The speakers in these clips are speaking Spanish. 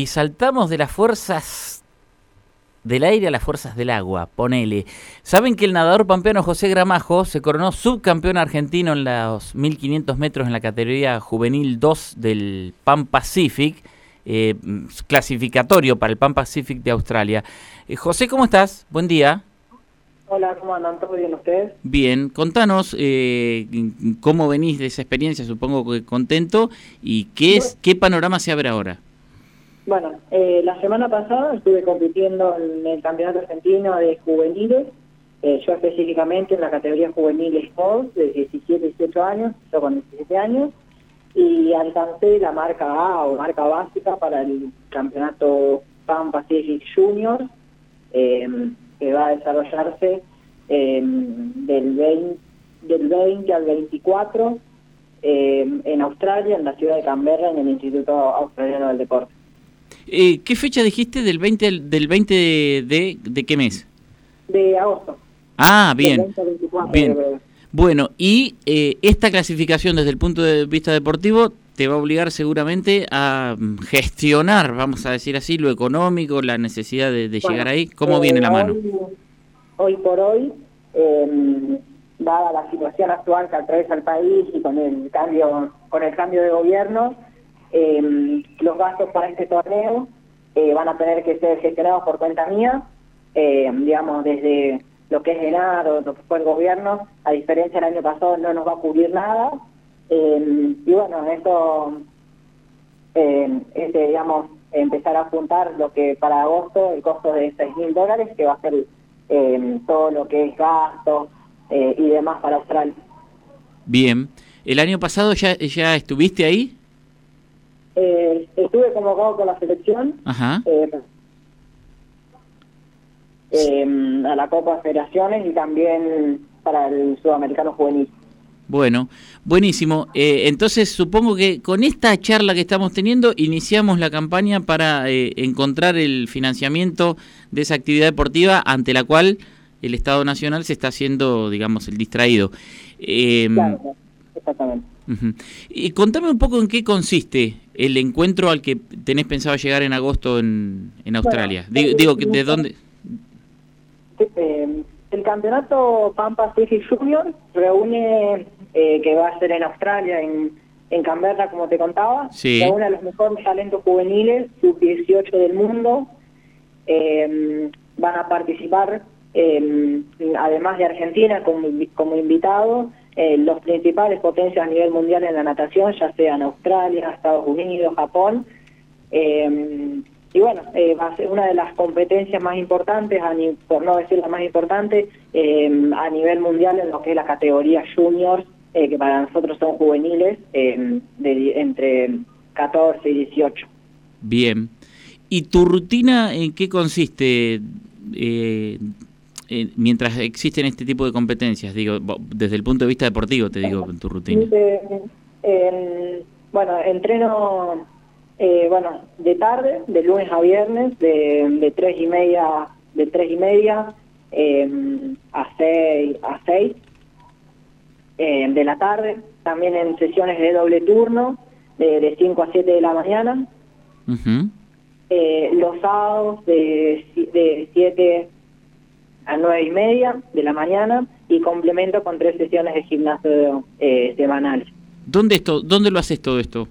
y saltamos de las fuerzas del aire a las fuerzas del agua, ponele. Saben que el nadador pampeano José Gramajo se coronó subcampeón argentino en los 1500 metros en la categoría juvenil 2 del Pan Pacific, eh, clasificatorio para el Pan Pacific de Australia. Eh, José, ¿cómo estás? Buen día. Hola, ¿cómo andan? ¿Todo bien ustedes? Bien, contanos eh, cómo venís de esa experiencia, supongo que contento, y qué, es, qué panorama se abre ahora. Bueno, eh, la semana pasada estuve compitiendo en el Campeonato Argentino de Juveniles, eh, yo específicamente en la categoría Juvenil Sports de 17 18 años, yo con 17 años, y alcancé la marca A o marca básica para el Campeonato Pan Pacific Junior, eh, que va a desarrollarse del, 20, del 20 al 24 en Australia, en la ciudad de Canberra, en el Instituto Australiano del Deporte. Eh, ¿Qué fecha dijiste del 20, del 20 de, de, qué mes? De agosto. Ah, bien. bien. Bueno, y eh, esta clasificación desde el punto de vista deportivo te va a obligar seguramente a mm, gestionar, vamos a decir así, lo económico, la necesidad de, llegar ahí. ¿Cómo eh, viene la mano? Hoy, por hoy, eh, dada la situación actual que atraviesa el país y con el cambio, con el cambio de gobierno, eh, los gastos para este torneo eh, van a tener que ser gestionados por cuenta mía, eh, digamos, desde lo que es ENAR o lo que fue el gobierno, a diferencia del año pasado no nos va a cubrir nada. Eh, y bueno, esto, este, digamos, empezar a juntar lo que para agosto el costo de 6 mil dólares, que va a ser todo lo que es gasto y demás para Australia. Bien. ¿El año pasado ya, ya estuviste ahí? Eh, estuve convocado con la selección eh, em, a la Copa de Federaciones y también para el Sudamericano Juvenil. Bueno, buenísimo. Eh, entonces supongo que con esta charla que estamos teniendo iniciamos la campaña para encontrar el financiamiento de esa actividad deportiva ante la cual el Estado Nacional se está haciendo, digamos, el distraído. Em, claro, exactamente. Y contame un poco en qué consiste el encuentro al que tenés pensado llegar en agosto en, en Australia. digo, ¿de dónde? Eh, el campeonato Pan Pacific Junior reúne, eh, que va a ser en Australia, en, en Canberra, como te contaba, reúne a los mejores talentos juveniles, sub-18 del mundo. Eh, van a participar, además de Argentina, como, como invitados, eh, los principales potencias a nivel mundial en la natación, ya sean Australia, Estados Unidos, Japón. Eh, y bueno, eh, va a ser una de las competencias más importantes, por no decir la más importante, a nivel mundial en lo que es la categoría juniors, que para nosotros son juveniles, de, entre 14 y 18. Bien. ¿Y tu rutina en qué consiste? Eh, mientras existen este tipo de competencias, digo, desde el punto de vista deportivo, te digo, en tu rutina? bueno, entreno, eh, bueno, de tarde, de lunes a viernes, de, de tres y media, de tres y media em, a seis, a seis em, de la tarde, también en sesiones de doble turno, de, de 5 a 7 de la mañana. Eh, los sábados de, de 7 a nueve y media de la mañana y complemento con tres sesiones de gimnasio eh, semanales. ¿Dónde esto? ¿Dónde lo haces todo esto?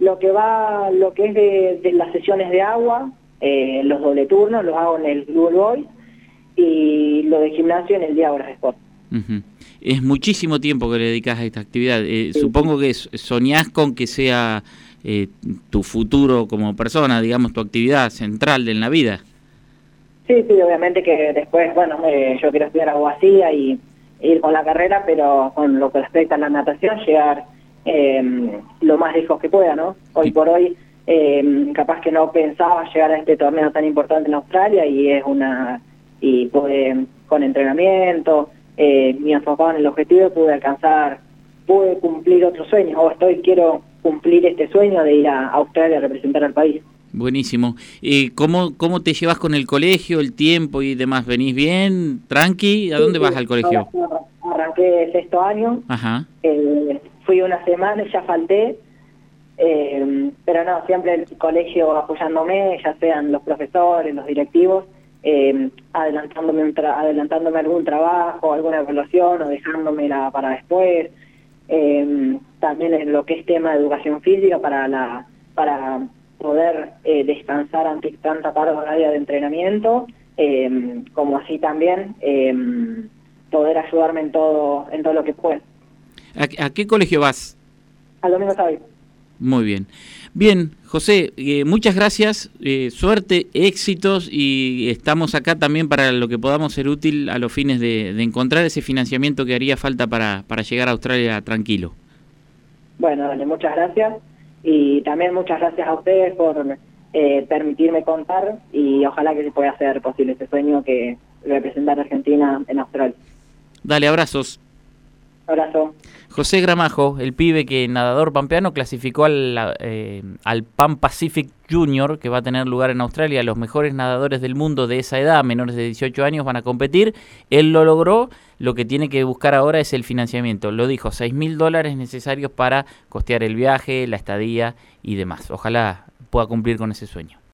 Lo que va, lo que es de, las sesiones de agua, eh, los doble turnos, los hago en el Blue Boy y lo de gimnasio en el día de Sport. Es muchísimo tiempo que le dedicas a esta actividad. Eh, supongo que soñás con que sea eh, tu futuro como persona, digamos, tu actividad central en la vida. Sí, sí, obviamente que después, bueno, eh, yo quiero estudiar abogacía y ir con la carrera, pero con lo que respecta a la natación, llegar eh, lo más lejos que pueda, ¿no? Hoy por hoy, eh, capaz que no pensaba llegar a este torneo tan importante en Australia y es una, y pude, con entrenamiento, eh, mi enfocado en el objetivo, pude alcanzar, pude cumplir otro sueño, o estoy, quiero cumplir este sueño de ir a Australia a representar al país. Buenísimo. ¿Y cómo, cómo te llevas con el colegio, el tiempo y demás? ¿Venís bien? ¿Tranqui? ¿A dónde vas al colegio? Arranqué sexto año. Ajá. Eh, fui una semana y ya falté. Eh, pero no, siempre el colegio apoyándome, ya sean los profesores, los directivos, eh, adelantándome, adelantándome algún trabajo, alguna evaluación o dejándomela para después. Eh, también en lo que es tema de educación física para la para poder eh, descansar ante tanta carga horaria de entrenamiento, eh, como así también poder ayudarme en todo en todo lo que pueda. ¿A, qué colegio vas? Al Domingo Sabi. Muy bien. Bien, José, eh, muchas gracias, eh, suerte, éxitos y estamos acá también para lo que podamos ser útil a los fines de, encontrar ese financiamiento que haría falta para, para llegar a Australia tranquilo. Bueno, dale, muchas gracias y también muchas gracias a ustedes por eh, permitirme contar y ojalá que se pueda hacer posible este sueño que representar a Argentina en Australia. Dale, abrazos. José Gramajo, el pibe que nadador pampeano clasificó al, eh, al Pan Pacific Junior, que va a tener lugar en Australia. Los mejores nadadores del mundo de esa edad, menores de 18 años, van a competir. Él lo logró. Lo que tiene que buscar ahora es el financiamiento. Lo dijo, 6 mil dólares necesarios para costear el viaje, la estadía y demás. Ojalá pueda cumplir con ese sueño.